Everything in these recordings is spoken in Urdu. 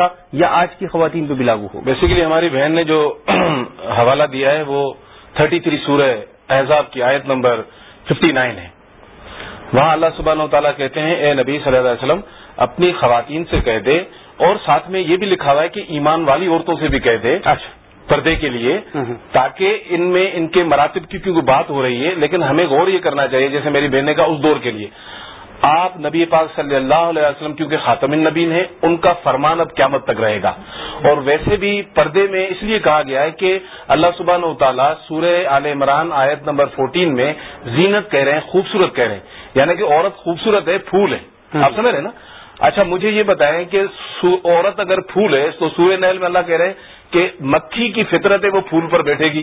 تھا یا آج کی خواتین پہ بھی لاگو ہو۔ بیسیکلی ہماری بہن نے جو حوالہ دیا ہے وہ تھرٹی تھری سورہ احزاب کی آیت نمبر ففٹی نائن ہے۔ وہاں اللہ سبحانہ و تعالیٰ کہتے ہیں اے نبی صلی اللہ علیہ وسلم اپنی خواتین سے کہہ دے اور ساتھ میں یہ بھی لکھا ہوا ہے کہ ایمان والی عورتوں سے بھی کہہ دے اچھا۔ پردے کے لیے تاکہ ان میں ان کے مراتب کی کیونکہ بات ہو رہی ہے لیکن ہمیں غور یہ کرنا چاہیے جیسے میری بہن کا اس دور کے لیے۔ آپ نبی پاک صلی اللہ علیہ وسلم کیونکہ خاتم النبین ہیں ان کا فرمان اب قیامت تک رہے گا۔ اور ویسے بھی پردے میں اس لیے کہا گیا ہے کہ اللہ سبحانہ و تعالیٰ سورہ عال عمران آیت نمبر فورٹین میں زینت کہہ رہے ہیں خوبصورت کہہ رہے ہیں۔ یعنی کہ عورت خوبصورت ہے پھول ہے۔ آپ سمجھ رہے ہیں نا؟ اچھا مجھے یہ بتائیں کہ عورت اگر پھول ہے تو سورہ نحل میں اللہ کہہ رہے ہیں کہ مکھی کی فطرت ہے وہ پھول پر بیٹھے گی۔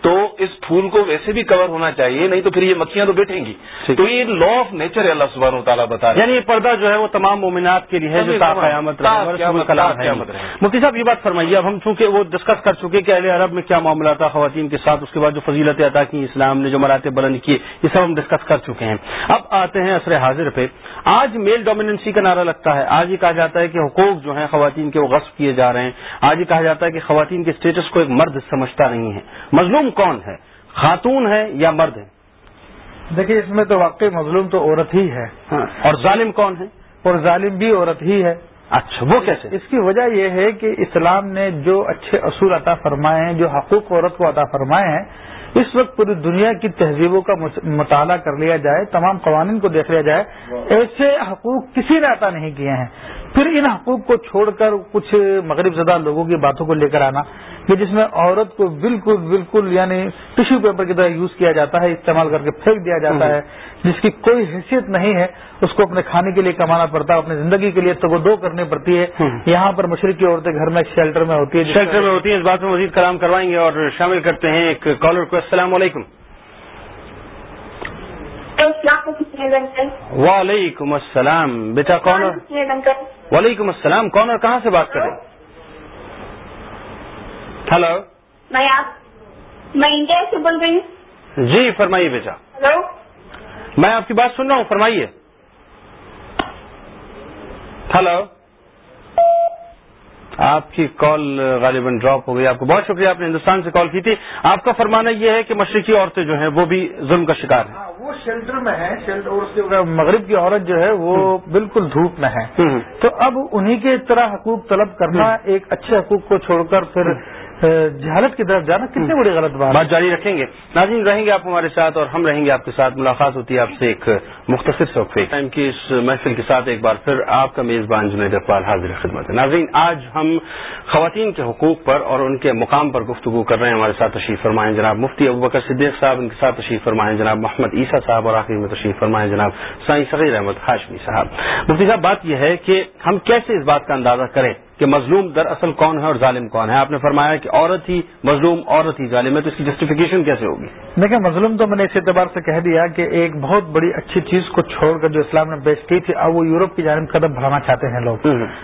تو اس پھول کو ویسے بھی کور ہونا چاہیے نہیں تو پھر یہ مکھیاں تو بیٹھیں گی۔ تو یہ لا آف نیچر ہے اللہ سبحانہ تعالیٰ بتا رہے یعنی یہ پردہ جو ہے وہ تمام مومنات کے لیے ہے جو قیامت مفتی صاحب یہ بات فرمائیے اب ہم چونکہ وہ ڈسکس کر چکے کہ اہل عرب میں کیا معاملہ تھا خواتین کے ساتھ اس کے بعد جو فضیلت عطا کی اسلام نے جو مراتب بلند کیے یہ سب ہم ڈسکس کر چکے ہیں۔ اب آتے ہیں عصر حاضر پہ۔ آج میل ڈومیننسی کا نعرہ لگتا ہے۔ آج یہ کہا جاتا ہے کہ حقوق جو ہیں خواتین کے وہ غصب کیے جا رہے ہیں۔ آج یہ کہا جاتا ہے کہ خواتین کے اسٹیٹس کو ایک مرد سمجھتا نہیں ہے۔ مظلوم کون ہے؟ خاتون ہے یا مرد ہے؟ دیکھیے اس میں تو واقعی مظلوم تو عورت ہی ہے۔ ہاں، اور ظالم کون ہے؟ اور ظالم بھی عورت ہی ہے۔ اچھا وہ کیسے اس کی وجہ یہ ہے کہ اسلام نے جو اچھے اصول عطا فرمائے ہیں جو حقوق عورت کو عطا فرمائے ہیں اس وقت پوری دنیا کی تہذیبوں کا مطالعہ کر لیا جائے تمام قوانین کو دیکھ لیا جائے ایسے حقوق کسی نے عطا نہیں کیے ہیں۔ پھر ان حقوق کو چھوڑ کر کچھ مغرب زدہ لوگوں کی باتوں کو لے کر آنا کہ جس میں عورت کو بالکل بالکل یعنی ٹشو پیپر کی طرح یوز کیا جاتا ہے استعمال کر کے پھینک دیا جاتا ہے جس کی کوئی حیثیت نہیں ہے اس کو اپنے کھانے کے لیے کمانا پڑتا ہے اپنی زندگی کے لیے تو دو کرنی پڑتی ہے۔ یہاں پر مشرقی عورتیں گھر میں شیلٹر میں ہوتی ہے شیلٹر میں ہوتی ہے اس بات میں مزید کلام کروائیں گے اور شامل کرتے ہیں ایک کالر کو۔ السلام علیکم۔ وعلیکم السلام بیٹا کون وعلیکم السلام کون اور کہاں سے بات کر رہے ہیں؟ ہلو؟ میں انڈیا سے بول رہی ہوں۔ جی فرمائیے بیٹا۔ ہلو؟ میں آپ کی بات سن رہا ہوں فرمائیے۔ ہلو؟ آپ کی کال غالباً ڈراپ ہو گئی۔ آپ کو بہت شکریہ آپ نے ہندوستان سے کال کی تھی۔ آپ کا فرمانا یہ ہے کہ مشرقی عورتیں جو ہیں وہ بھی ظلم کا شکار ہیں۔ وہ شیلٹر میں ہے شیلٹر مغرب کی عورت جو ہے وہ بالکل دھوپ میں ہے۔ تو اب انہی کے طرح حقوق طلب کرنا ایک اچھے حقوق کو چھوڑ کر پھر جہالت کی طرف جانا کتنی بڑی غلط بات بات جاری رکھیں گے۔ ناظرین رہیں گے آپ ہمارے ساتھ اور ہم رہیں گے آپ کے ساتھ۔ ملاقات ہوتی ہے آپ سے ایک مختصر سوقفے ٹائم کی اس محفل کے ساتھ ایک بار پھر آپ کا میزبان جنید اقبال حاضر خدمت۔ ہے ناظرین آج ہم خواتین کے حقوق پر اور ان کے مقام پر گفتگو کر رہے ہیں۔ ہمارے ساتھ تشریف فرمائیں جناب مفتی ابو بکر صدیق صاحب ان کے ساتھ تشریف فرمائیں جناب محمد عیسیٰ صاحب اور آخر میں تشریف فرمائیں جناب سائیں صغیر احمد ہاشمی صاحب۔ مفتی صاحب بات یہ ہے کہ ہم کیسے اس بات کا اندازہ کریں کہ مظلوم در اصل کون ہے اور ظالم کون ہے؟ آپ نے فرمایا کہ عورت ہی مظلوم عورت ہی ظالم ہے تو اس کی جسٹیفیکیشن کیسے ہوگی؟ دیکھیں مظلوم تو میں نے اس اعتبار سے کہہ دیا کہ ایک بہت بڑی اچھی چیز کو چھوڑ کر جو اسلام نے بیچ کی تھی اب وہ یورپ کی جانب قدم بڑھانا چاہتے ہیں لوگ۔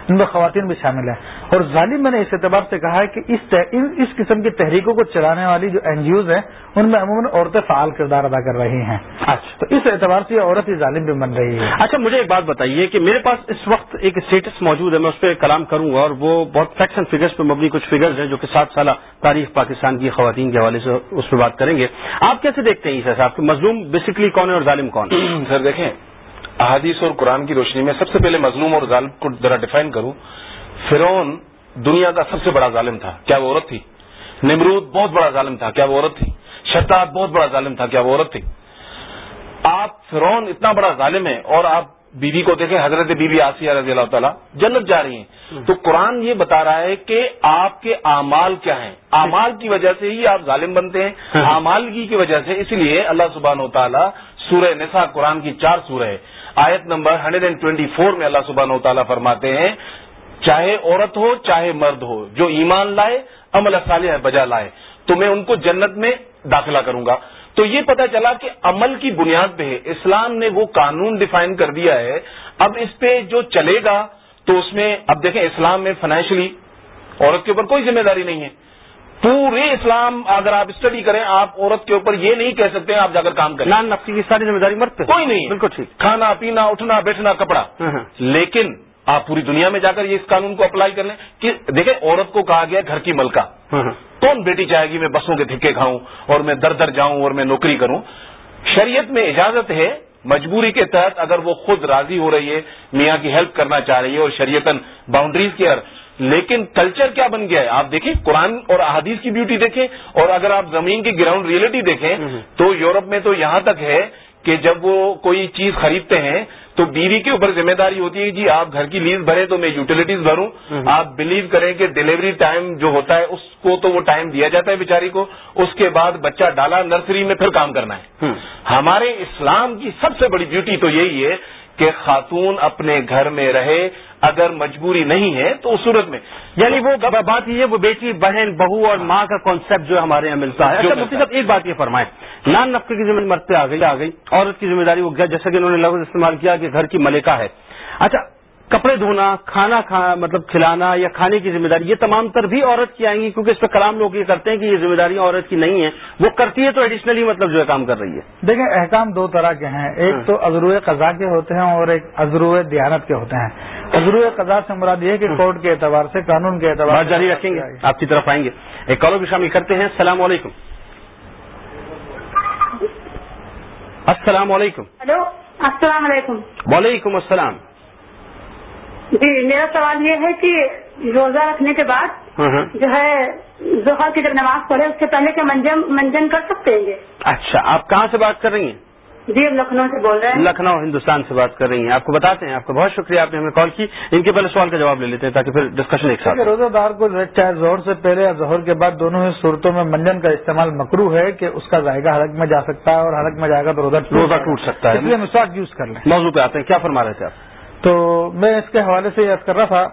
ان میں خواتین بھی شامل ہیں۔ اور ظالم میں نے اس اعتبار سے کہا ہے کہ اس اس قسم کی تحریکوں کو چلانے والی جو این جی اوز ہیں ان میں عموماً عورتیں فعال کردار ادا کر رہی ہیں۔ اچھا۔ تو اس اعتبار سے عورت ہی ظالم بھی بن رہی ہے۔ اچھا مجھے ایک بات بتائیے کہ میرے پاس اس وقت ایک اسٹیٹس موجود ہے میں اس پہ کلام کروں گا۔ اور وہ بہت فیکٹس اینڈ فگرس پہ مبنی کچھ فگرز ہیں جو کہ سات سالہ تاریخ پاکستان کی خواتین کے حوالے سے اس پہ بات کریں گے۔ آپ کیسے دیکھتے ہیں عیسا صاحب؟ کہ مظلوم بیسکلی کون ہے اور ظالم کون ہے؟ سر دیکھیں، احادیث اور قرآن کی روشنی میں سب سے پہلے مظلوم اور ظالم کو ذرا ڈیفائن کروں۔ فرون دنیا کا سب سے بڑا ظالم تھا۔ کیا وہ عورت تھی؟ نمرود بہت بڑا ظالم تھا۔ کیا وہ عورت تھی؟ شداد بہت بڑا ظالم تھا۔ کیا وہ عورت تھی؟ آپ فرون اتنا بڑا ظالم ہے اور آپ بیوی کو دیکھیں حضرت بی بی آسیہ رضی اللہ تعالیٰ جنت جا رہی ہیں۔ تو قرآن یہ بتا رہا ہے کہ آپ کے اعمال کیا ہیں؟ اعمال کی وجہ سے ہی آپ ظالم بنتے ہیں اعمالگی کی وجہ سے۔ اس لیے اللہ سبحانہ و تعالیٰ سورہ نساء قرآن کی چار سورہ ہے۔ آیت number hundred and twenty four میں اللہ سبحانہ و تعالیٰ فرماتے ہیں چاہے عورت ہو چاہے مرد ہو جو ایمان لائے عمل صالح بجا لائے تو میں ان کو جنت میں داخلہ کروں گا۔ تو یہ پتا چلا کہ عمل کی بنیاد پہ اسلام نے وہ قانون ڈیفائن کر دیا ہے۔ اب اس پہ جو چلے گا تو اس میں اب دیکھیں اسلام میں فائنینشلی عورت کے اوپر کوئی ذمہ داری نہیں ہے۔ پورے اسلام اگر آپ اسٹڈی کریں آپ عورت کے اوپر یہ نہیں کہہ سکتے آپ جا کر کام کریں۔ نفسی کی ساری ذمہ داری مرتے کوئی نہیں۔ بالکل ٹھیک۔ کھانا پینا اٹھنا بیٹھنا کپڑا۔ ہاں، ہاں۔ لیکن آپ پوری دنیا میں جا کر یہ اس قانون کو اپلائی کر لیں کہ دیکھیں عورت کو کہا گیا گھر کی ملکہ۔ ہاں، ہاں۔ کون بیٹی چاہے گی میں بسوں کے دھکے کھاؤں اور میں در در جاؤں اور میں نوکری کروں؟ شریعت میں اجازت ہے مجبوری کے تحت اگر وہ خود راضی ہو رہی ہے میاں کی ہیلپ کرنا چاہ رہی ہے اور شریعتن باؤنڈریز کے لیکن کلچر کیا بن گیا ہے؟ آپ دیکھیں قرآن اور احادیث کی بیوٹی دیکھیں اور اگر آپ زمین کی گراؤنڈ ریئلٹی دیکھیں تو یورپ میں تو یہاں تک ہے کہ جب وہ کوئی چیز خریدتے ہیں تو بیوی کے اوپر ذمہ داری ہوتی ہے جی آپ گھر کی لیز بھرے تو میں یوٹیلیٹیز بھروں۔ آپ بلیو کریں کہ ڈلیوری ٹائم جو ہوتا ہے اس کو تو وہ ٹائم دیا جاتا ہے بیچاری کو۔ اس کے بعد بچہ ڈالا نرسری میں پھر کام کرنا ہے۔ ہمارے اسلام کی سب سے بڑی بیوٹی تو یہی ہے کہ خاتون اپنے گھر میں رہے۔ اگر مجبوری نہیں ہے تو اس صورت میں۔ یعنی وہ بات یہ ہے وہ بیٹی بہن بہو اور ماں کا کانسیپٹ جو ہمارے یہاں ملتا ہے۔ اچھا مفتی صاحب ایک بات یہ فرمائیں۔ نان نفقے کی ذمہ مرتے آ گئی آ گئی۔ عورت کی ذمہ داری وہ جیسا کہ انہوں نے لفظ استعمال کیا کہ گھر کی ملکہ ہے۔ اچھا کپڑے دھونا کھانا کھانا مطلب کھلانا یا کھانے کی ذمہ داری یہ تمام تر بھی عورت کی آئیں گی کیونکہ اس پہ کلام لوگ یہ کرتے ہیں کہ یہ ذمہ داریاں عورت کی نہیں ہیں وہ کرتی ہے تو ایڈیشنلی مطلب جو ہے کام کر رہی ہے۔ دیکھیں احکام دو طرح کے ہیں۔ ایک ہاں۔ تو ازرو قضا کے ہوتے ہیں اور ایک ازرو دیانت کے ہوتے ہیں۔ ازرو قضا سے مراد یہ ہے کہ کورٹ کے اعتبار سے قانون کے اعتبار بات جاری رکھیں گے آپ کی طرف آئیں گے۔ ایک کالوں بھی شامل کرتے ہیں۔ السلام علیکم۔ السلام علیکم۔ ہلو السلام علیکم۔ وعلیکم السلام۔ جی میرا سوال یہ ہے کہ روزہ رکھنے کے بعد ہاں ہاں۔ جو ہے ظہر کی جب نماز پڑھے اس سے پہلے کیا منجن منجن کر سکتے ہیں؟ اچھا آپ کہاں سے بات کر رہی ہیں؟ جی ہم لکھنؤ سے بول رہے ہیں۔ لکھنؤ ہندوستان سے بات کر رہی ہیں۔ آپ کو بتاتے ہیں آپ کا بہت شکریہ آپ نے ہمیں کال کی۔ ان کے پہلے سوال کا جواب لے لیتے ہیں تاکہ پھر ڈسکشن ایک ساتھ روزہ دار کو چاہے زہر سے پہلے یا ظہر کے بعد دونوں ہی صورتوں میں منجن کا استعمال مکرو ہے کہ اس کا ذائقہ حلق میں جا سکتا ہے اور حلق میں جائے گا تو روزہ روزہ ٹوٹ سکتا اس لیے ہے مسواک یوز کر لیں۔ موضوع پہ آتے ہیں۔ کیا فرما رہے تھے آپ؟ تو میں اس کے حوالے سے یاد کر رہا تھا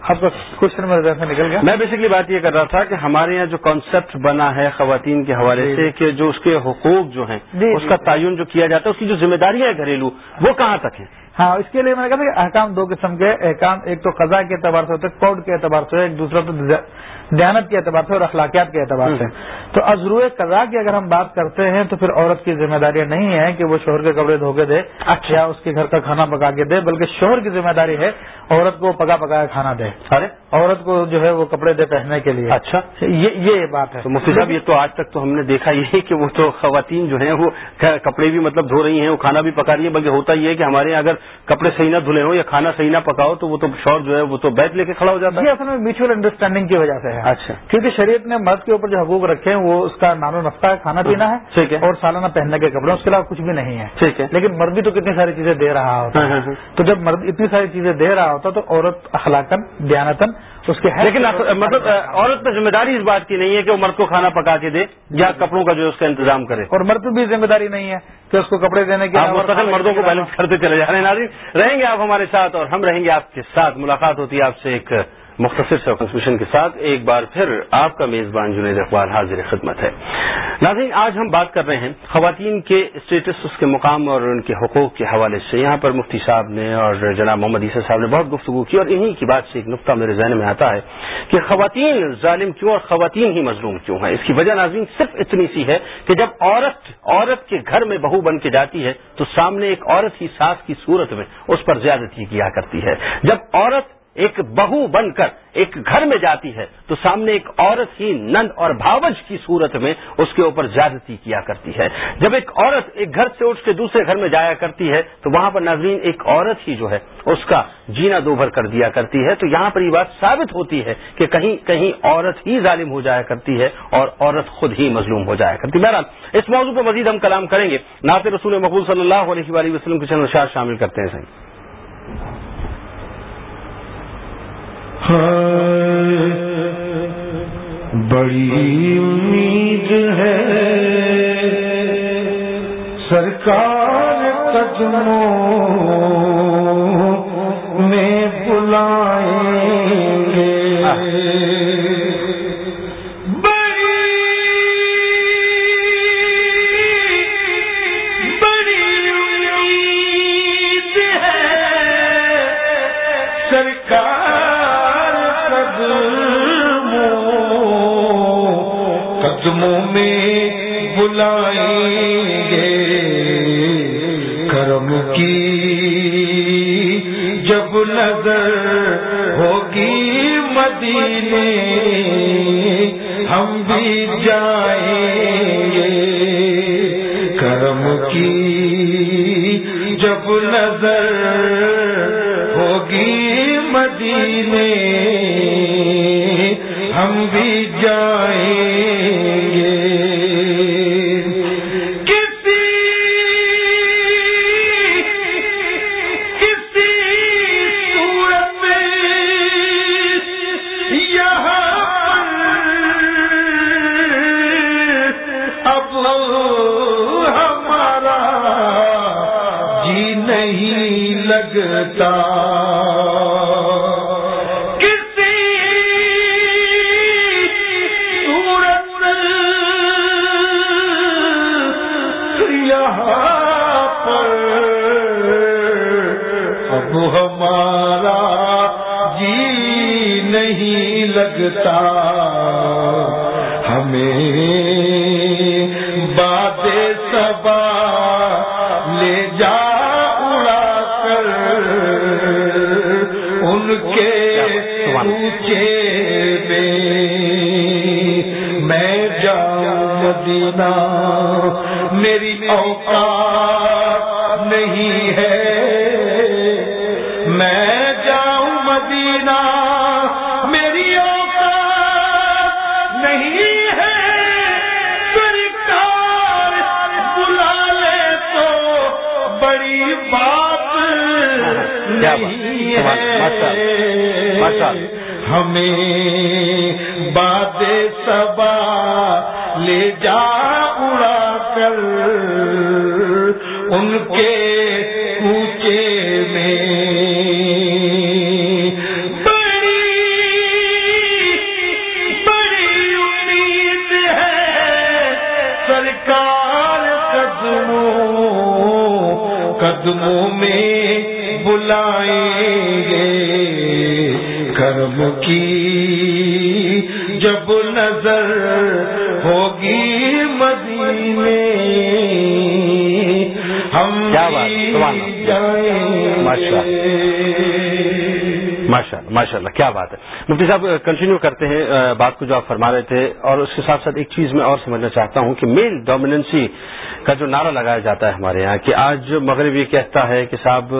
آپ کا کوشچن میرے سے نکل گیا میں بیسکلی بات یہ کر رہا تھا کہ ہمارے یہاں جو کانسیپٹ بنا ہے خواتین کے حوالے جی۔ سے کہ جو اس کے حقوق جو ہیں جی، اس کا جی۔ تعین جو کیا جاتا ہے اس کی جو ذمہ داریاں ہیں گھریلو وہ کہاں تک ہیں ہاں اس کے لیے میں نے کہا کہ احکام دو قسم کے احکام ایک تو قضاء کے اعتبار سے ہوتے ہیں کوڈ کے اعتبار سے ایک دوسرا تو دیانت کے اعتبار سے اور اخلاقیات کے اعتبار سے۔ تو ازرو قضاء کی اگر ہم بات کرتے ہیں تو پھر عورت کی ذمہ داریاں نہیں ہیں کہ وہ شوہر کے کپڑے دھو کے دے اچھا۔ یا اس کے گھر کا کھانا پکا کے دے بلکہ شوہر کی ذمہ داری ہے عورت کو پکا پکایا کھانا دے۔ ارے عورت کو جو ہے وہ کپڑے دے پہننے کے لیے۔ اچھا۔ یہ یہ بات ہے۔ تو مفتی صاحب یہ تو آج تک تو ہم نے دیکھا یہ ہے کہ وہ تو خواتین جو ہیں وہ کپڑے بھی مطلب دھو رہی ہیں وہ کھانا بھی پکا رہی ہیں بلکہ ہوتا یہ ہے کہ ہمارے یہاں اگر کپڑے صحیح نہ دھلے ہوں یا کھانا صحیح نہ پکاؤ تو وہ تو شور جو ہے وہ تو بیت لے کے کھڑا ہو جاتا یہ ہے اصل میں میوچل انڈرسٹینڈنگ کی وجہ سے ہے اچھا۔ کیونکہ شریعت نے مرد کے اوپر جو حقوق رکھے ہیں وہ اس کا نان و نفقہ ہے کھانا پینا ہے ٹھیک ہے۔ اور سالانہ پہننے کے کپڑے اس کے علاوہ کچھ بھی نہیں ہے۔ ٹھیک ہے۔ لیکن مرد بھی تو کتنی ساری چیزیں دے رہا ہوتا ہاں، ہاں، ہے ہاں۔ تو جب مرد اتنی ساری چیزیں دے رہا ہوتا تو عورت اخلاقن دیانتن اس کے لیکن مطلب عورت پہ ذمہ داری اس بات کی نہیں ہے کہ وہ مرد کو کھانا پکا کے دے یا کپڑوں کا جو اس کا انتظام کرے۔ اور مرد بھی ذمہ داری نہیں ہے کہ اس کو کپڑے دینے کے مستقل مردوں کو بیلنس کرتے چلے جا رہے ہیں ناظرین۔ رہیں گے آپ ہمارے ساتھ اور ہم رہیں گے آپ کے ساتھ۔ ملاقات ہوتی ہے آپ سے ایک مختصر ٹرانسمیشن کے ساتھ۔ ایک بار پھر آپ کا میزبان جنید اقبال حاضر خدمت ہے۔ ناظرین آج ہم بات کر رہے ہیں خواتین کے اسٹیٹس اس کے مقام اور ان کے حقوق کے حوالے سے۔ یہاں پر مفتی صاحب نے اور جناب محمد عیسیٰ صاحب نے بہت گفتگو کی اور انہی کی بات سے ایک نقطہ میرے ذہن میں آتا ہے کہ خواتین ظالم کیوں اور خواتین ہی مظلوم کیوں ہیں؟ اس کی وجہ ناظرین صرف اتنی سی ہے کہ جب عورت عورت کے گھر میں بہو بن کے جاتی ہے تو سامنے ایک عورت ہی ساس کی صورت میں اس پر زیادتی کیا کرتی ہے۔ جب عورت ایک بہو بن کر ایک گھر میں جاتی ہے، تو سامنے ایک عورت ہی نند اور بھاوج کی صورت میں اس کے اوپر زیادتی کیا کرتی ہے۔ جب ایک عورت ایک گھر سے اٹھ کے دوسرے گھر میں جایا کرتی ہے، تو وہاں پر ناظرین ایک عورت ہی جو ہے، اس کا جینا دوبھر کر دیا کرتی ہے۔ تو یہاں پر یہ بات ثابت ہوتی ہے کہ کہیں کہیں عورت ہی ظالم ہو جایا کرتی ہے اور عورت خود ہی مظلوم ہو جایا کرتی بہرحال، اس موضوع پر مزید ہم کلام کریں گے۔ نعت رسول مقبول صلی اللہ علیہ وآلہ وسلم کے چند اشار شامل کرتے ہیں۔ بڑی امید ہے۔ سرکار قدموں میں بلائیں گے کرم کی۔ جب نظر ہوگی مدینے، ہم بھی جائیں گے کرم کی۔ جب نظر ہوگی مدینے، ہم بھی جائیں مدینہ میری اوقات نہیں ہے میں جاؤں مدینہ میری اوقات نہیں ہے سرکار بلا لے تو بڑی بات؟ نہیں ہے۔ ہمیں باد سبا لے جا اڑا کر۔ ان کے اونچے میں۔ بڑی بڑی امید ہے۔ سرکار قدموں قدموں میں بلائیں گے۔ کرم کی کیا بات، ماشاء اللہ ماشاء اللہ کیا بات ہے مفتی صاحب کنٹینیو کرتے ہیں uh, بات کو جو آپ فرما رہے تھے اور اس کے ساتھ ساتھ ایک چیز میں اور سمجھنا چاہتا ہوں کہ میل ڈومیننسی کا جو نعرہ لگایا جاتا ہے ہمارے یہاں کہ آج مغرب یہ کہتا ہے کہ صاحب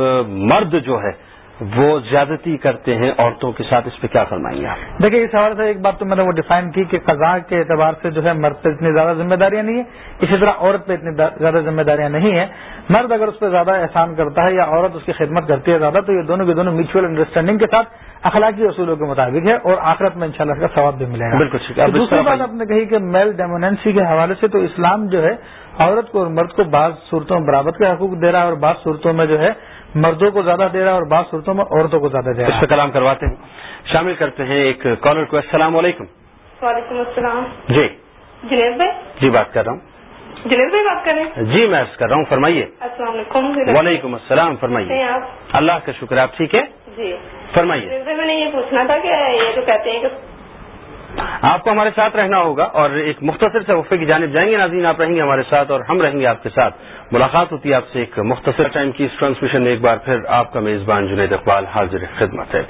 مرد جو ہے وہ زیادتی کرتے ہیں عورتوں کے ساتھ اس پہ کیا فرمائیں گے آپ دیکھیں اس حوالے سے ایک بات تو میں نے وہ ڈیفائن کی کہ قضاء کے اعتبار سے جو ہے مرد پہ اتنی زیادہ ذمہ داریاں نہیں ہیں اسی طرح عورت پہ اتنی زیادہ ذمہ داریاں نہیں ہیں مرد اگر اس پہ زیادہ احسان کرتا ہے یا عورت اس کی خدمت کرتی ہے زیادہ تو یہ دونوں کے دونوں میوچل انڈرسٹینڈنگ کے ساتھ اخلاقی اصولوں کے مطابق ہے اور آخرت میں انشاءاللہ اس کا ثواب بھی ملے گا بالکل ٹھیک ہے۔ دوسری بات۔ آپ نے کہی کہ میل ڈیموننسی کے حوالے سے تو اسلام جو ہے عورت کو اور مرد کو بعض صورتوں میں برابر کے حقوق دے رہا ہے اور بعض صورتوں میں جو ہے مردوں کو زیادہ دے رہا ہے اور بعض صورتوں میں عورتوں کو زیادہ دے رہا اس ہے پہ کلام کرواتے ہیں۔ شامل کرتے ہیں ایک کالر کو۔ السلام علیکم۔ وعلیکم السلام۔ جی۔ جنید بھائی؟ جی بات کر رہا ہوں۔ جنید بھائی بات کر رہے ہیں؟ جی میں عرض کر رہا ہوں فرمائیے۔ السلام علیکم وعلیکم السلام فرمائیے۔ ہیں آپ؟ اللہ کا شکر آپ ٹھیک ہے جی۔ فرمائیے۔ میں نے یہ پوچھنا تھا کہ یہ جو کہتے ہیں کہ آپ کو ہمارے ساتھ رہنا ہوگا اور ایک مختصر سے وقفے کی جانب جائیں گے ناظرین، آپ رہیں گے ہمارے ساتھ اور ہم رہیں گے آپ کے ساتھ۔ ملاقات ہوتی ہے آپ سے ایک مختصر ٹائم کی اس ٹرانسمیشن میں ایک بار پھر۔ آپ کا میزبان جنید اقبال حاضر خدمت ہے۔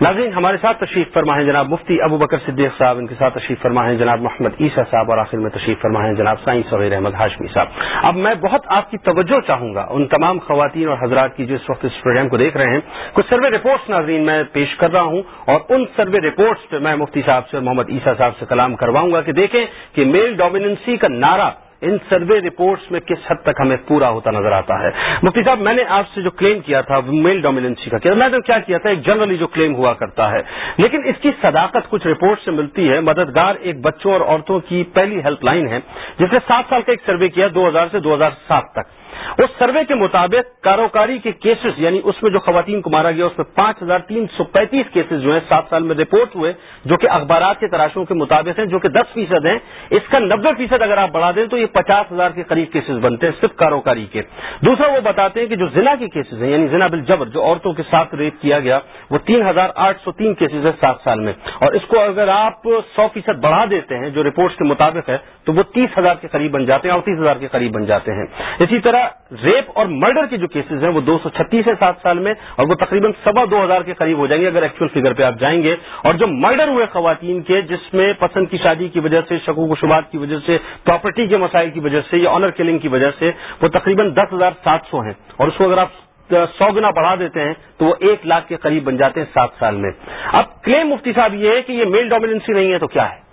ناظرین، ہمارے ساتھ تشریف فرما ہے جناب مفتی ابو بکر صدیق صاحب۔ ان کے ساتھ تشریف فرما ہے جناب محمد عیسیٰ صاحب اور آخر میں تشریف فرما ہے جناب سائیں صغیر احمد ہاشمی صاحب۔ اب میں بہت آپ کی توجہ چاہوں گا ان تمام خواتین اور حضرات کی جو اس وقت اس پروگرام کو دیکھ رہے ہیں۔ کچھ سروے رپورٹس ناظرین میں پیش کر رہا ہوں اور ان سروے رپورٹس پہ میں مفتی صاحب سے محمد عیسیٰ صاحب سے کلام کرواؤں گا کہ دیکھیں کہ میل ڈومیننسی کا نعرہ ان سروے رپورٹس میں کس حد تک ہمیں پورا ہوتا نظر آتا ہے۔ مفتی صاحب، میں نے آپ سے جو کلیم کیا تھا میل ڈومیننسی کا کیا۔ میں نے کیا کیا تھا؟ ایک جنرلی جو کلیم ہوا کرتا ہے۔ لیکن اس کی صداقت کچھ رپورٹ سے ملتی ہے۔ مددگار ایک بچوں اور عورتوں کی پہلی ہیلپ لائن ہے، جس نے سات سال کا ایک سروے کیا، دو ہزار سے دو ہزار سات تک۔ اس سروے کے مطابق کاروکاری کے کیسز یعنی اس میں جو خواتین کو مارا گیا، اس میں پانچ ہزار تین سو پینتیس کیسز جو ہیں، سات سال میں رپورٹ ہوئے، جو کہ اخبارات کے تراشوں کے مطابق ہیں، جو کہ دس فیصد ہیں۔ اس کا نبے فیصد اگر آپ بڑھا دیں تو یہ پچاس ہزار کے قریب کیسز بنتے ہیں صرف کاروکاری کے۔ دوسرا وہ بتاتے ہیں کہ جو زنا کے کیسز ہیں یعنی زنا بل جبر جو عورتوں کے ساتھ ریپ کیا گیا، وہ تین ہزار آٹھ سو تین کیسز ہے سات سال میں۔ اور اس کو اگر آپ سو فیصد بڑھا دیتے ہیں، جو رپورٹس کے مطابق ہے، تو وہ تیس ہزار کے قریب بن جاتے ہیں اڑتیس ہزار کے قریب بن جاتے ہیں۔ اسی طرح ریپ اور مرڈر کے جو کیسز ہیں وہ دو سو چھتیس ہے سات سال میں اور وہ تقریباً سوا دو ہزار کے قریب ہو جائیں گے، اگر ایکچوئل فگر پہ آپ جائیں گے۔ اور جو مرڈر ہوئے خواتین کے، جس میں پسند کی شادی کی وجہ سے، شکوک و شبات کی وجہ سے پراپرٹی کے مسائل کی وجہ سے یا آنر کلنگ کی وجہ سے، وہ تقریباً دس ہزار سات سو ہیں۔ اور اس کو اگر آپ سو گنا بڑھا دیتے ہیں تو وہ ایک لاکھ کے قریب بن جاتے ہیں سات سال میں۔ اب کلیم مفتی صاحب یہ ہے کہ یہ میل ڈومیننسی نہیں ہے تو کیا ہے؟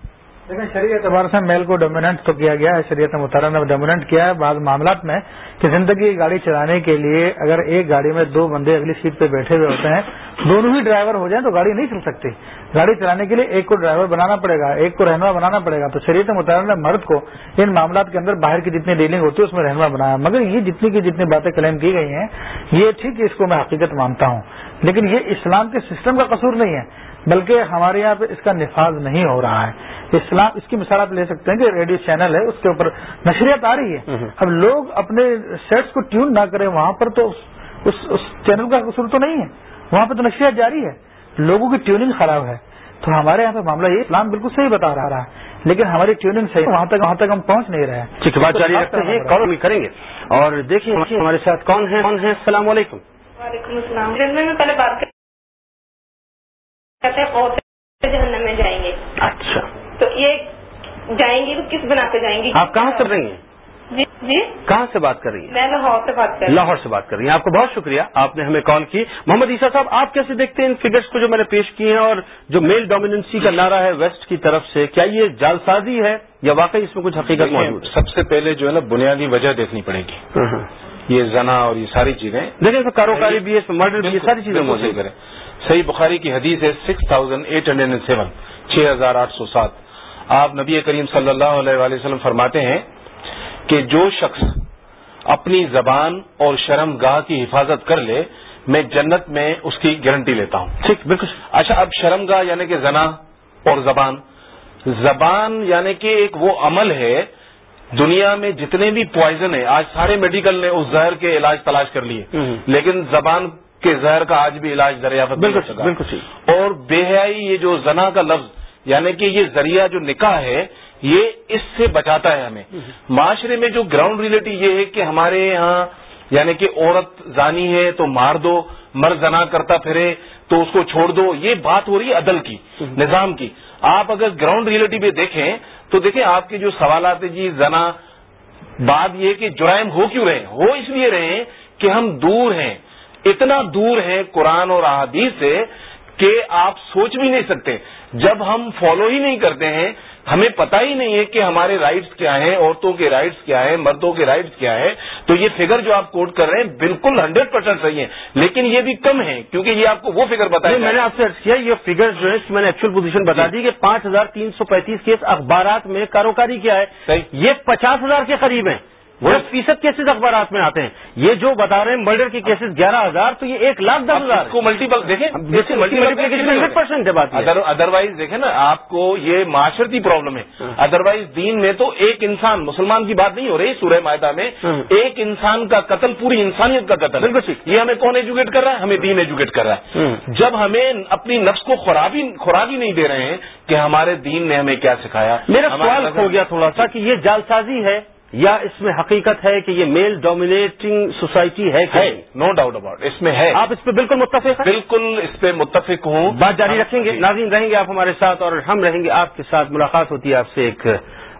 لیکن شریعت اعتبار سے میل کو ڈومیننٹ تو کیا گیا ہے؟ شریعت مطالعہ نے ڈومیننٹ کیا ہے بعض معاملات میں کہ زندگی گاڑی چلانے کے لیے اگر ایک گاڑی میں دو بندے اگلی سیٹ پہ بیٹھے ہوئے ہوتے ہیں، دونوں ہی ڈرائیور ہو جائیں تو گاڑی نہیں چل سکتی۔ گاڑی چلانے کے لیے ایک کو ڈرائیور بنانا پڑے گا، ایک کو رہنما بنانا پڑے گا۔ تو شریعت مطالعہ نے مرد کو ان معاملات کے اندر باہر کی جتنی ڈیلنگ ہوتی ہے، اس میں رہنما بنایا۔ مگر یہ جتنی کی جتنی باتیں کلیم کی گئی ہیں، یہ ٹھیک ہے، اس کو میں حقیقت مانتا ہوں۔ لیکن یہ اسلام کے سسٹم کا قصور نہیں ہے۔ بلکہ ہمارے یہاں پہ اس کا نفاذ نہیں ہو رہا ہے۔ اسلام اس کی مثال آپ لے سکتے ہیں کہ ریڈیو چینل ہے اس کے اوپر نشریات آ رہی ہے۔ اب لوگ اپنے سیٹس کو ٹیون نہ کریں وہاں پر تو اس اس چینل کا قصور تو نہیں ہے۔ وہاں پہ تو نشریات جاری ہے۔ لوگوں کی ٹیوننگ خراب ہے۔ تو ہمارے یہاں پہ معاملہ یہ اسلام بالکل صحیح بتا رہا ہے۔ لیکن ہماری ٹیوننگ صحیح وہاں تک وہاں تک ہم پہنچ نہیں رہے۔ ٹھیک ہے بات جاری رکھتے ہیں۔ کال بھی کریں گے۔ اور دیکھیں ہمارے ساتھ کون ہے کون ہے السلام علیکم۔ وعلیکم السلام۔ میں پہلے بات جہنم میں جائیں گے۔ اچھا۔ تو یہ جائیں گی تو کس بنا پہ جائیں گی؟ آپ کہاں سے رہی ہیں؟ جی جی۔ کہاں سے بات کر رہی ہیں؟ میں لاہور سے بات کر رہی ہوں۔ لاہور سے بات کر رہی ہیں۔ آپ کو بہت شکریہ۔ آپ نے ہمیں کال کی۔ محمد عیسیٰ صاحب آپ کیسے دیکھتے ہیں ان فگرز کو جو میں نے پیش کیے ہیں اور جو میل ڈومیننسی کا نعرہ ہے ویسٹ کی طرف سے؟ کیا یہ جالسازی ہے یا واقعی اس میں کچھ حقیقت موجود ہے؟ سب سے پہلے جو ہے نا بنیادی وجہ دیکھنی پڑے گی۔ یہ زنا اور یہ ساری چیزیں۔ دیکھیں کاروباری بھی ہے اس میں مرڈر بھی ساری چیزیں موجود ہیں۔ کریں صحیح بخاری کی حدیث ہے six thousand eight hundred and seven چھ ہزار آٹھ سو سات۔ آپ نبی کریم صلی اللہ علیہ وآلہ وسلم فرماتے ہیں کہ جو شخص اپنی زبان اور شرم گاہ کی حفاظت کر لے میں جنت میں اس کی گارنٹی لیتا ہوں۔ ٹھیک بالکل۔ اچھا اب شرم گاہ یعنی کہ زنا اور زبان۔ زبان یعنی کہ ایک وہ عمل ہے دنیا میں جتنے بھی پوائزن ہیں آج سارے میڈیکل نے اس زہر کے علاج تلاش کر لیے۔ لیکن زبان کے زہر کا آج بھی علاج دریافت بالکل بالکل اور بے حیائی یہ جو زنا کا لفظ یعنی کہ یہ ذریعہ جو نکاح ہے یہ اس سے بچاتا ہے ہمیں۔ معاشرے میں جو گراؤنڈ ریئلٹی یہ ہے کہ ہمارے یہاں یعنی کہ عورت زانی ہے تو مار دو مرد زنا کرتا پھرے تو اس کو چھوڑ دو یہ بات ہو رہی ہے عدل کی نظام کی۔ آپ اگر گراؤنڈ ریئلٹی پہ دیکھیں تو دیکھیں آپ کے جو سوالات ہیں جی زنا بات یہ کہ جرائم ہو کیوں رہے ہو اس لیے رہے کہ ہم دور ہیں۔ اتنا دور ہیں قرآن اور احادیث سے کہ آپ سوچ بھی نہیں سکتے۔ جب ہم فالو ہی نہیں کرتے ہیں ہمیں پتہ ہی نہیں ہے کہ ہمارے رائٹس کیا ہیں عورتوں کے رائٹس کیا ہیں مردوں کے رائٹس کیا ہے تو یہ فگر جو آپ کوٹ کر رہے ہیں بالکل ہنڈریڈ پرسینٹ صحیح ہے لیکن یہ بھی کم ہے کیونکہ یہ آپ کو وہ فگر بتایا میں نے آپ سے کیا یہ فگر جو ہے میں نے ایکچوئل پوزیشن بتا دی کہ پانچ ہزار تین سو پینتیس کیس اخبارات میں کاروکاری کیا ہے۔ یہ پچاس ہزار کے قریب ہیں۔ دس فیصد کیسز اخبارات میں آتے ہیں یہ جو بتا رہے ہیں مرڈر کے کیسز گیارہ ہزار تو یہ ایک لاکھ دس ہزار کو ملٹیپل دیکھیں ملٹیپلیکیشن ہنڈریڈ پرسینٹ ہے۔ ادروائز دیکھیں نا آپ کو یہ معاشرتی پرابلم ہے ادروائز دین میں تو ایک انسان مسلمان کی بات نہیں ہو رہی سورہ معاہدہ میں ہاں۔ ایک انسان کا قتل پوری انسانیت کا قتل۔ بالکل۔ یہ ہمیں کون ایجوکیٹ کر رہا ہے ہمیں دین ایجوکیٹ کر رہا ہے ہاں۔ جب ہمیں اپنی نفس کو خوراکی خوراکی نہیں دے رہے ہیں کہ ہمارے دین نے ہمیں کیا سکھایا میرا سوال ہو گیا تھوڑا سا کہ یہ جالسازی ہے یا اس میں حقیقت ہے کہ یہ میل ڈومینیٹنگ سوسائٹی ہے کہ؟ نو ڈاؤٹ اباؤٹ اس میں ہے. آپ اس پہ بالکل متفق ہیں؟ بالکل اس پہ متفق ہوں. بات جاری رکھیں گے جی۔ ناظرین رہیں گے آپ ہمارے ساتھ اور ہم رہیں گے آپ کے ساتھ ملاقات ہوتی ہے آپ سے ایک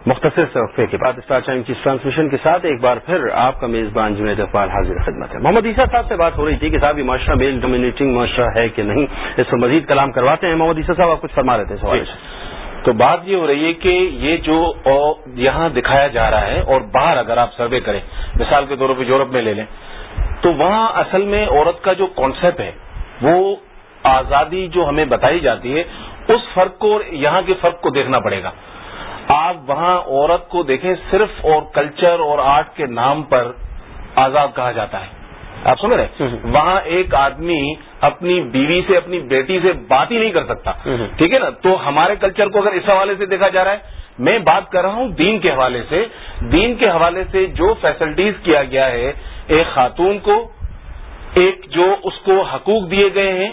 مختصر وقفے کے بعد. اسٹار ٹائم کی ٹرانسمیشن کے ساتھ ایک بار پھر آپ کا میزبان جنید اقبال حاضر خدمت ہے. محمد عیسیٰ صاحب سے بات ہو رہی تھی کہ صاحب یہ معاشرہ میل ڈومینیٹنگ معاشرہ ہے کہ نہیں؟ اس پر مزید کلام کرواتے ہیں. محمد عیسیٰ صاحب آپ کچھ فرما رہے تھے سوال جی۔ تو بات یہ ہو رہی ہے کہ یہ جو یہاں دکھایا جا رہا ہے اور باہر اگر آپ سروے کریں، مثال کے طور پہ یورپ میں لے لیں، تو وہاں اصل میں عورت کا جو کانسیپٹ ہے، وہ آزادی جو ہمیں بتائی جاتی ہے، اس فرق کو اور یہاں کے فرق کو دیکھنا پڑے گا۔ آپ وہاں عورت کو دیکھیں، صرف اور کلچر اور آرٹ کے نام پر آزاد کہا جاتا ہے۔ آپ سن رہے ہیں وہاں ایک آدمی اپنی بیوی سے اپنی بیٹی سے بات ہی نہیں کر سکتا۔ ٹھیک ہے نا؟ تو ہمارے کلچر کو اگر اس حوالے سے دیکھا جا رہا ہے میں بات کر رہا ہوں دین کے حوالے سے۔ دین کے حوالے سے جو فیسلٹیز کیا گیا ہے ایک خاتون کو ایک جو اس کو حقوق دیے گئے ہیں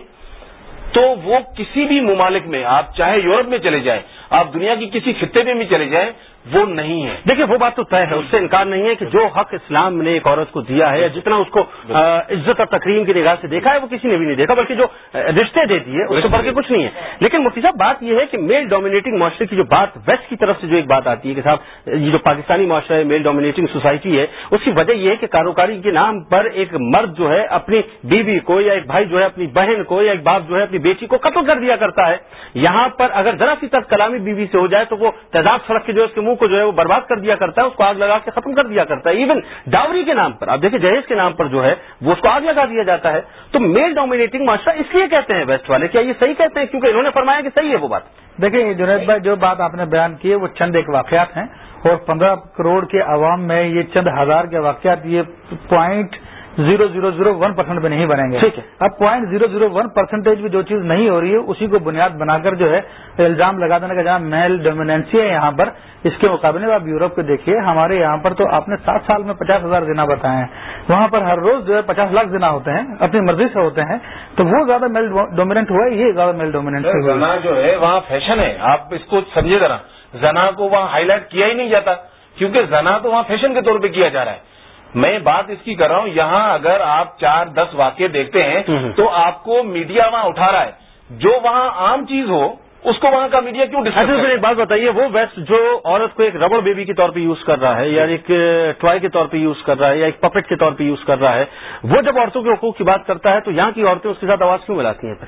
تو وہ کسی بھی ممالک میں آپ چاہے یورپ میں چلے جائیں آپ دنیا کی کسی خطے میں بھی چلے جائیں وہ نہیں ہے۔ دیکھیے وہ بات تو طے ہے اس سے انکار نہیں ہے کہ جو حق اسلام نے ایک عورت کو دیا ہے جتنا اس کو عزت اور تقریم کی نگاہ سے دیکھا ہے وہ کسی نے بھی نہیں دیکھا بلکہ جو رشتے دے دیے اس سے بڑھ کے کچھ نہیں ہے۔ لیکن مفتی صاحب بات یہ ہے کہ میل ڈومینیٹنگ معاشرے کی جو بات ویسٹ کی طرف سے جو ایک بات آتی ہے کہ صاحب یہ جو پاکستانی معاشرہ ہے میل ڈومینیٹنگ سوسائٹی ہے اس کی وجہ یہ ہے کہ کاروکاری کے نام پر ایک مرد جو ہے اپنی بیوی کو یا ایک بھائی جو ہے اپنی بہن کو یا ایک باپ جو ہے اپنی بیٹی کو قتل کر دیا کرتا ہے۔ یہاں پر اگر ذرا سی تک کلامی بیوی سے ہو جائے تو وہ تعداد سڑک کے جو ہے اس کے منہ کو جو ہے وہ برباد کر دیا کرتا ہے، اس کو آگ لگا کے ختم کر دیا کرتا ہے ایون ڈاوری کے نام پر۔ آپ دیکھیں جہیز کے نام پر جو ہے، وہ اس کو آگ لگا دیا جاتا ہے۔ تو میل ڈومینیٹنگ معاشرہ اس لیے کہتے ہیں ویسٹ والے، کیا یہ صحیح کہتے ہیں؟ کیونکہ انہوں نے فرمایا کہ صحیح ہے وہ بات۔ دیکھیں جنید بھائی، جو بات آپ نے بیان کی ہے، وہ چند ایک واقعات ہیں۔ اور پندرہ کروڑ کے عوام میں یہ چند ہزار کے واقعات، یہ point zero zero zero one percent میں نہیں بنیں گے۔ ٹھیک ہے۔ اب point zero zero one percentage میں جو چیز نہیں ہو رہی ہے اسی کو بنیاد بنا کر جو ہے الزام لگا دینے کا جہاں میل ڈومیننسی ہے یہاں پر۔ اس کے مقابلے میں آپ یورپ کو دیکھیے ہمارے یہاں پر تو آپ نے سات سال میں پچاس ہزار زنا بتائے ہیں۔ وہاں پر ہر روز جو ہے پچاس لاکھ زنا ہوتے ہیں اپنی مرضی سے ہوتے ہیں۔ تو وہ زیادہ میل ڈومیننٹ ہوا ہے یہ زیادہ میل ڈومیننٹ ہوا ہے۔ زنا جو ہے وہاں فیشن ہے۔ آپ اس کو سمجھے ذرا۔ زنا کو وہاں ہائی لائٹ کیا ہی نہیں جاتا کیونکہ زنا تو وہاں فیشن کے طور پہ کیا جا رہا ہے۔ میں بات اس کی کر رہا ہوں یہاں اگر آپ چار دس واقع دیکھتے ہیں۔ تو آپ کو میڈیا وہاں اٹھا رہا ہے۔ جو وہاں عام چیز ہو اس کو وہاں کا میڈیا کیوں ڈسکس اچھا ایک بات بتائیے وہ ویسٹ جو عورت کو ایک ربڑ بیبی کے طور پہ یوز کر رہا ہے یا ایک ٹوائے کے طور پہ یوز کر رہا ہے یا ایک پپٹ کے طور پہ یوز کر رہا ہے وہ جب عورتوں کے حقوق کی بات کرتا ہے تو یہاں کی عورتیں اس کے ساتھ آواز کیوں ملاتی ہیں پھر؟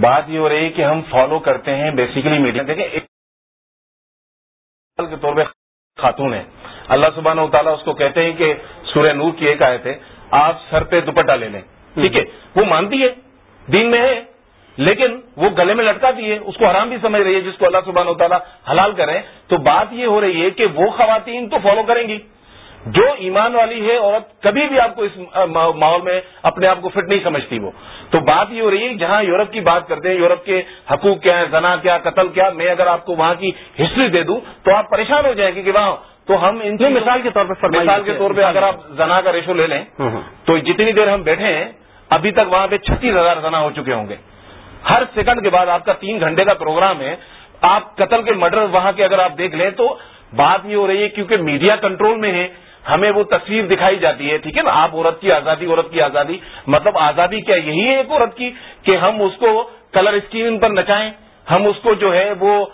بات یہ ہو رہی ہے کہ ہم فالو کرتے ہیں بیسیکلی میڈیا دیکھیں ایک کے طور پہ خاتون ہے اللہ سبحانہ و تعالیٰ اس کو کہتے ہیں کہ سورہ نور کی ایک آیت ہے آپ سر پہ دوپٹہ لے لیں۔ ٹھیک ہے؟ وہ مانتی ہے دین میں ہے لیکن وہ گلے میں لٹکاتی ہے اس کو حرام بھی سمجھ رہی ہے جس کو اللہ سبحانہ و تعالیٰ حلال کریں تو بات یہ ہو رہی ہے کہ وہ خواتین تو فالو کریں گی۔ جو ایمان والی ہے عورت کبھی بھی آپ کو اس ماحول میں اپنے آپ کو فٹ نہیں سمجھتی وہ۔ تو بات یہ ہو رہی ہے جہاں یورپ کی بات کرتے ہیں یورپ کے حقوق کیا ہے زنا کیا قتل کیا میں اگر آپ کو وہاں کی ہسٹری دے دوں تو آپ پریشان ہو جائیں گے کہ وہاں تو ہم ان نہیں، مثال کے طور پہ مثال کے طور پہ اگر آپ زنا کا ریشو لے لیں ہوں، ہوں۔ تو جتنی دیر ہم بیٹھے ہیں ابھی تک وہاں پہ چھتیس ہزار زنا ہو چکے ہوں گے۔ ہر سیکنڈ کے بعد آپ کا تین گھنٹے کا پروگرام ہے۔ آپ قتل کے مرڈر وہاں کے اگر آپ دیکھ لیں تو بات یہ ہو رہی ہے کیونکہ میڈیا کنٹرول میں ہے ہمیں وہ تصویر دکھائی جاتی ہے ٹھیک ہے نا؟ آپ عورت کی آزادی عورت کی آزادی۔ مطلب آزادی کیا یہی ہے ایک عورت کی کہ ہم اس کو کلر اسکرین پر نچائیں ہم اس کو جو ہے وہ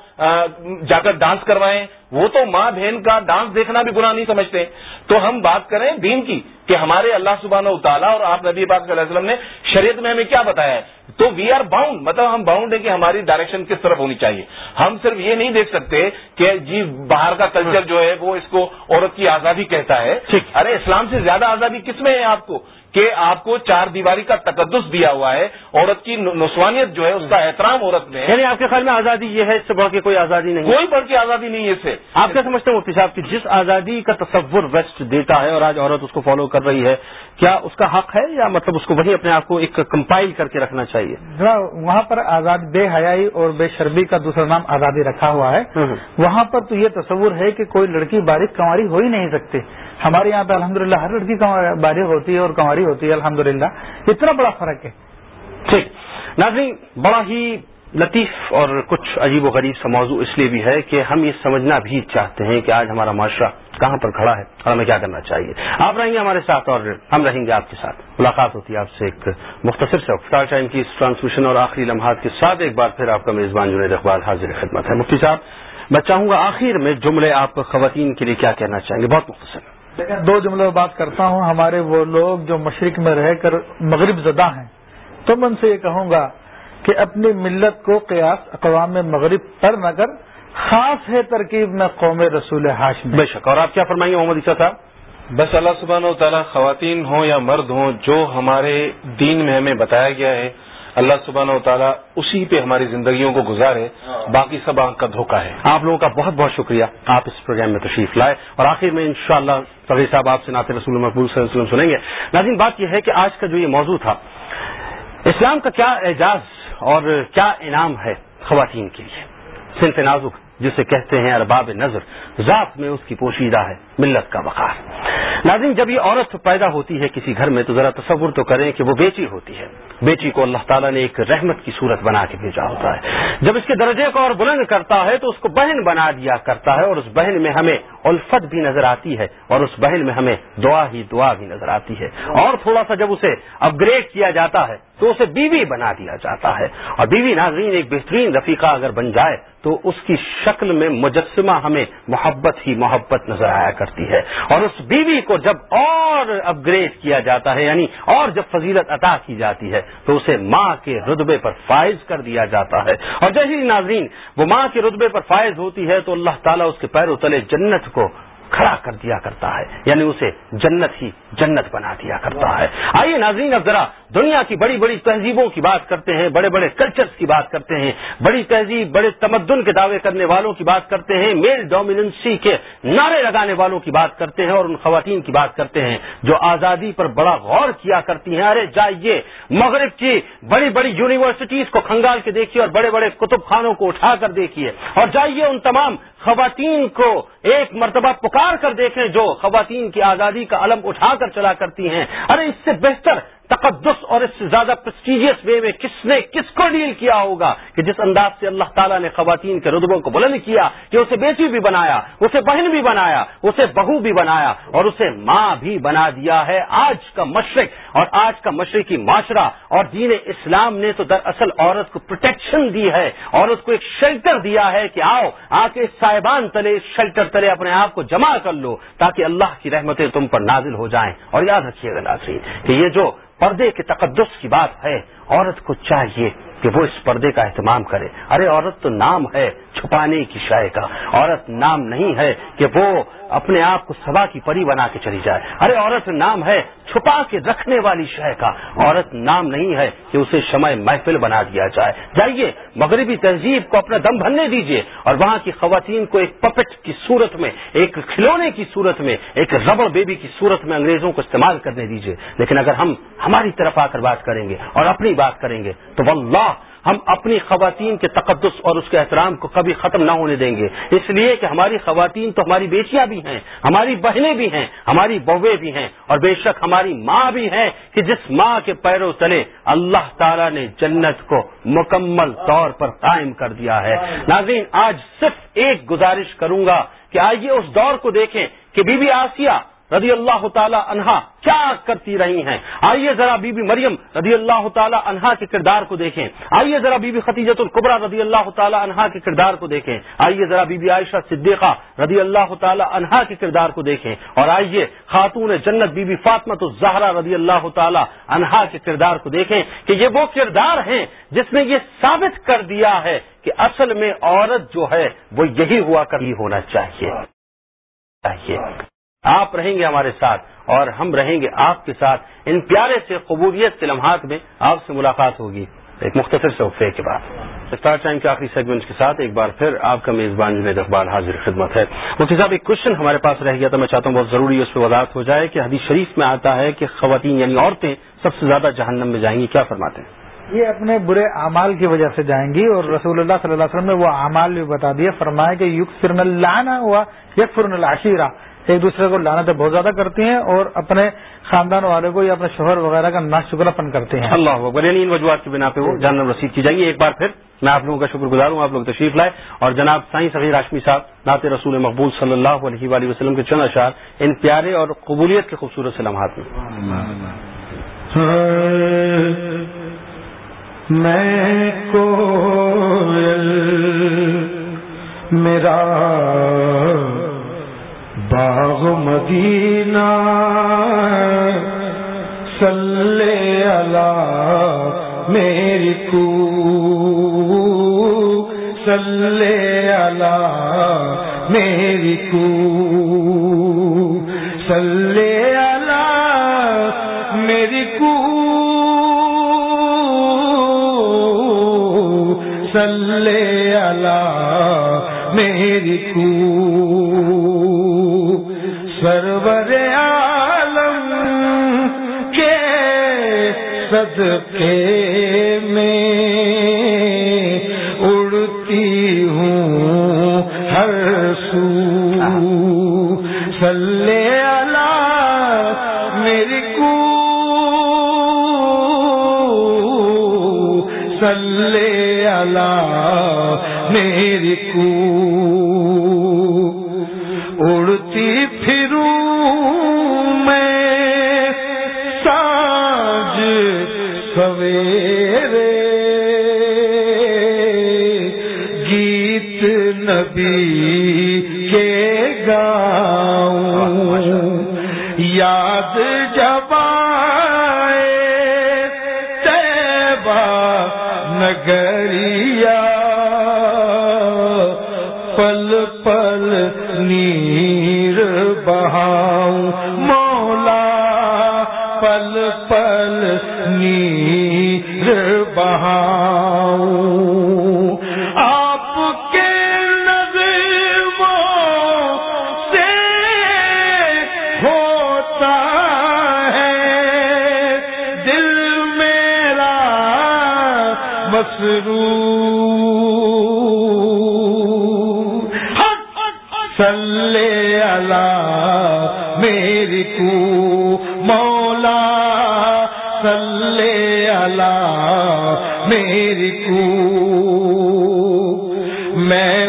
جا کر ڈانس کروائیں وہ تو ماں بہن کا ڈانس دیکھنا بھی گناہ نہیں سمجھتے۔ تو ہم بات کریں دین کی کہ ہمارے اللہ سبحانہ و تعالیٰ اور آپ نبی پاک صلی اللہ علیہ وسلم نے شریعت میں ہمیں کیا بتایا ہے؟ تو وی آر باؤنڈ مطلب ہم باؤنڈ ہے کہ ہماری ڈائریکشن کس طرف ہونی چاہیے۔ ہم صرف یہ نہیں دیکھ سکتے کہ جی باہر کا کلچر جو ہے وہ اس کو عورت کی آزادی کہتا ہے۔ ارے اسلام سے زیادہ آزادی کس میں ہے آپ کو؟ کہ آپ کو چار دیواری کا تقدس دیا ہوا ہے عورت کی نسوانیت جو ہے اس کا احترام عورت میں یعنی آپ کے خیال میں آزادی یہ ہے اس سے بڑھ کے کوئی آزادی نہیں کوئی بڑھ کی آزادی نہیں ہے اس سے۔ آپ کیا سمجھتے ہیں مفتی صاحب کہ جس آزادی کا تصور ویسٹ دیتا ہے اور آج عورت اس کو فالو کر رہی ہے کیا اس کا حق ہے یا مطلب اس کو وہی اپنے آپ کو ایک کمپائل کر کے رکھنا چاہیے؟ ذرا وہاں پر آزاد بے حیائی اور بے شربی کا دوسرا نام آزادی رکھا ہوا ہے۔ وہاں پر تو یہ تصور ہے کہ کوئی لڑکی باریک کنواری ہو ہی نہیں سکتی۔ ہمارے یہاں پہ الحمدللہ ہر لڑکی کنوار- ہوتی ہے اور کنواری ہوتی ہے، الحمدللہ۔ اتنا بڑا فرق ہے۔ ٹھیک۔ ناظرین، بڑا ہی لطیف اور کچھ عجیب و غریب سا موضوع اس لیے بھی ہے کہ ہم یہ سمجھنا بھی چاہتے ہیں کہ آج ہمارا معاشرہ کہاں پر کھڑا ہے اور ہمیں کیا کرنا چاہیے۔ آپ رہیں گے ہمارے ساتھ اور ہم رہیں گے آپ کے ساتھ۔ ملاقات ہوتی ہے آپ سے ایک مختصر سے افطار ٹائم کی اس ٹرانسمیشن اور آخری لمحات کے ساتھ ایک بار پھر آپ کا میزبان جنید اقبال حاضر خدمت ہے۔ مفتی صاحب، میں چاہوں گا آخر میں جملے آپ خواتین کے لیے کیا کہنا چاہیں گے؟ بہت مختصر۔ لیکن دو جملوں میں بات کرتا ہوں ہمارے وہ لوگ جو مشرق میں رہ کر مغرب زدہ ہیں۔ تو میں ان سے یہ کہوں گا کہ اپنی ملت کو قیاس اقوام مغرب پر نہ کر خاص ہے ترکیب میں قوم رسول ہاشم بے شک۔ اور آپ کیا فرمائیں گے محمد عیسیٰ صاحب؟ بس اللہ سبحانہ و تعالیٰ خواتین ہوں یا مرد ہوں جو ہمارے دین میں ہمیں بتایا گیا ہے اللہ سبحانہ و تعالیٰ اسی پہ ہماری زندگیوں کو گزارے باقی سب آنکھ کا دھوکہ ہے۔ آپ لوگوں کا بہت بہت شکریہ۔ آپ اس پروگرام میں تشریف لائے اور آخر میں انشاءاللہ شاء اللہ صاحب آپ سے نعت رسول مقبول صلی اللہ علیہ وسلم سنیں گے۔ ناظرین بات یہ ہے کہ آج کا جو یہ موضوع تھا اسلام کا کیا اعجاز اور کیا انعام ہے خواتین کے لیے؟ صنف نازک۔ جسے کہتے ہیں ارباب نظر، ذات میں اس کی پوشیدہ ہے، ملت کا وقار۔ ناظرین، جب یہ عورت پیدا ہوتی ہے کسی گھر میں تو ذرا تصور تو کریں کہ وہ بیٹی ہوتی ہے۔ بیٹی کو اللہ تعالیٰ نے ایک رحمت کی صورت بنا کے بھیجا ہوتا ہے۔ جب اس کے درجے کو اور بلند کرتا ہے تو اس کو بہن بنا دیا کرتا ہے اور اس بہن میں ہمیں الفت بھی نظر آتی ہے اور اس بہن میں ہمیں دعا ہی دعا بھی نظر آتی ہے۔ اور تھوڑا سا جب اسے اپ گریڈ کیا جاتا ہے تو اسے بیوی بنا دیا جاتا ہے۔ اور بیوی ناظرین، ایک بہترین رفیقہ اگر بن جائے تو اس کی شکل میں مجسمہ ہمیں محبت ہی محبت نظر آیا کرتی ہے۔ اور اس بیوی کو جب اور اپ گریڈ کیا جاتا ہے یعنی اور جب فضیلت عطا کی جاتی ہے، تو اسے ماں کے رتبے پر فائز کر دیا جاتا ہے۔ اور جیسے ناظرین، وہ ماں کے رتبے پر فائز ہوتی ہے، تو اللہ تعالیٰ اس کے پیروں تلے جنت کو کھڑا کر دیا کرتا ہے یعنی اسے جنت ہی جنت بنا دیا کرتا ہے۔ آئیے ناظرین، اب ذرا دنیا کی بڑی بڑی تہذیبوں کی بات کرتے ہیں، بڑے بڑے کلچرز کی بات کرتے ہیں، بڑی تہذیب، بڑے تمدن کے دعوے کرنے والوں کی بات کرتے ہیں میل ڈومیننسی کے نعرے لگانے والوں کی بات کرتے ہیں اور ان خواتین کی بات کرتے ہیں جو آزادی پر بڑا غور کیا کرتی ہیں۔ ارے جائیے مغرب کی بڑی بڑی یونیورسٹیز کو کھنگال کے دیکھیے اور بڑے بڑے کتب خانوں کو اٹھا کر دیکھیے۔ اور جائیے ان تمام خواتین کو ایک مرتبہ پکار کر دیکھیں جو خواتین کی آزادی کا علم اٹھا کر چلا کرتی ہیں۔ ارے، اس سے بہتر تقدس اور اس سے زیادہ پرسٹیجیس وے میں کس نے کس کو ڈیل کیا ہوگا کہ جس انداز سے اللہ تعالیٰ نے خواتین کے رتبوں کو بلند کیا کہ اسے بیٹی بھی بنایا، اسے بہن بھی بنایا، اسے بہو بھی بنایا اور اسے ماں بھی بنا دیا ہے آج کا مشرق اور آج کا مشرقی معاشرہ اور دین اسلام نے تو دراصل عورت کو پروٹیکشن دی ہے عورت کو ایک شیلٹر دیا ہے کہ آؤ آ کے صاحبان تلے شیلٹر تلے اپنے آپ کو جمع کر لو تاکہ اللہ کی رحمتیں تم پر نازل ہو جائیں۔ اور یاد رکھیے گا ناظرین کہ یہ جو پردے کے تقدس کی بات ہے عورت کو چاہیے کہ وہ اس پردے کا اہتمام کرے۔ ارے، عورت تو نام ہے چھپانے کی شائع کا۔ عورت نام نہیں ہے کہ وہ اپنے آپ کو سبا کی پری بنا کے چلی جائے۔ ارے، عورت نام ہے چھپا کے رکھنے والی شے کا۔ عورت نام نہیں ہے کہ اسے شمع محفل بنا دیا جائے۔ جائیے، مغربی تہذیب کو اپنا دم بھرنے دیجیے اور وہاں کی خواتین کو ایک پپٹ کی صورت میں، ایک کھلونے کی صورت میں، ایک ربڑ بیبی کی صورت میں انگریزوں کو استعمال کرنے دیجیے۔ لیکن اگر ہم ہماری طرف آ کر بات کریں گے اور اپنی بات کریں گے تو واللہ ہم اپنی خواتین کے تقدس اور اس کے احترام کو کبھی ختم نہ ہونے دیں گے۔ اس لیے کہ ہماری خواتین تو ہماری بیٹیاں بھی ہیں، ہماری بہنیں بھی ہیں، ہماری بہویں بھی ہیں اور بے شک ہماری ماں بھی ہیں کہ جس ماں کے پیروں تلے اللہ تعالیٰ نے جنت کو مکمل طور پر قائم کر دیا ہے۔ ناظرین، آج صرف ایک گزارش کروں گا کہ آئیے اس دور کو دیکھیں کہ بی بی آسیہ رضی اللہ تعالی عنہا کیا کرتی رہی ہیں؟ آئیے ذرا بی بی مریم رضی اللہ تعالی عنہا کے کردار کو دیکھیں۔ آئیے ذرا بی بی خطیجت القبرا رضی اللہ تعالی عنہا کے کردار کو دیکھیں۔ آئیے ذرا بی بی عائشہ صدیقہ رضی اللہ تعالی عنہا کے کردار کو دیکھیں۔ اور آئیے خاتون جنت بی بی فاطمت الزہرا رضی اللہ تعالی عنہا کے کردار کو دیکھیں کہ یہ وہ کردار ہیں جس نے یہ ثابت کر دیا ہے کہ اصل میں عورت جو ہے وہ یہی ہوا کبھی ہونا چاہیے۔ آپ رہیں گے ہمارے ساتھ اور ہم رہیں گے آپ کے ساتھ ان پیارے سے قبولیت کے لمحات میں آپ سے ملاقات ہوگی۔ ایک مختصر سے وقفے کے بعد۔ اسٹار ٹائم کے آخری سیگمنٹ کے ساتھ ایک بار پھر آپ کا میزبان جنید اقبال حاضر خدمت ہے۔ مفتی صاحب، ایک کوشچن ہمارے پاس رہ گیا تو میں چاہتا ہوں بہت ضروری اس پہ وضاحت ہو جائے کہ حدیث شریف میں آتا ہے کہ خواتین یعنی عورتیں سب سے زیادہ جہنم میں جائیں گی۔ کیا فرماتے ہیں؟ یہ اپنے برے اعمال کی وجہ سے جائیں گی اور رسول اللہ صلی اللہ علیہ وسلم نے وہ اعمال بھی بتا دیے فرمایا کہ یق فرن اللہ ہوا یک فرن العشیرہ۔ ایک دوسرے کو لانا تو بہت زیادہ کرتی ہیں اور اپنے خاندان والے کو یا اپنے شوہر وغیرہ کا نا شکر اپن کرتے ہیں۔ اللہ اکبر یعنی ان وجوہات کی بنا پہ وہ جاننا رسید کی جائیں گی۔ ایک بار پھر میں آپ لوگوں کا شکر گزار ہوں آپ لوگ تشریف لائے۔ اور جناب سائیں صغیر راشمی صاحب نعت رسول مقبول صلی اللہ علیہ وآلہ وسلم کے چند اشعار ان پیارے اور قبولیت کے خوبصورت سے لمحات میں۔ میں کو میرا باغ مدینہ صلی اللہ میری کو صلی اللہ میری کو صلی اللہ میری کو صلی اللہ میری کو سرور عالم کے صدقے میں اڑتی ہوں ہر سو۔ سلے اللہ میری میری کو سویرے۔ گیت نبی کے گاؤں۔ یاد جب آئے تیبہ نگریا۔ پل پل نیر بہاؤں۔ مولا پل پل نیر بہاؤں۔ آپ کے نظموں سے ہوتا ہے دل میرا مسرور صلی اللہ میری کو میں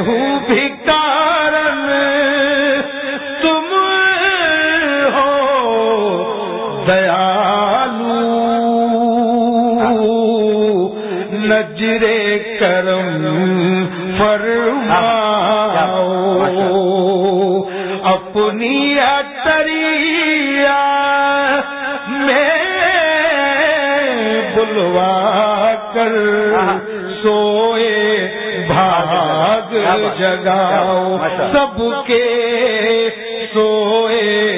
جگاؤ سب کے سوئے۔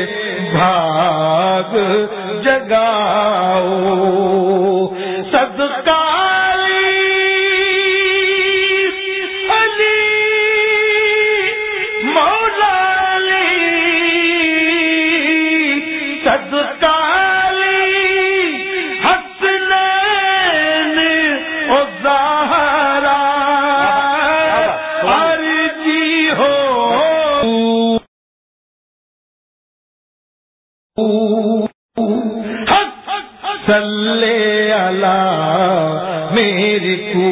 صلی اللہ میری کو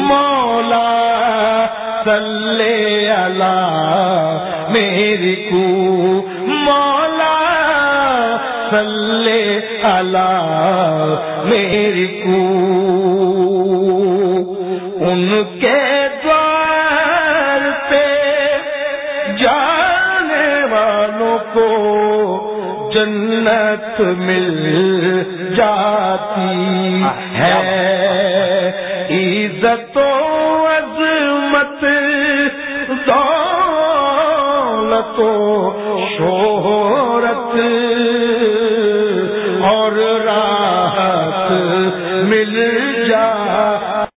مولا صلی اللہ میری کو مولا صلی اللہ میری کو جنت مل جاتی ہے۔ عزت و عظمت دولت و شہرت اور راحت مل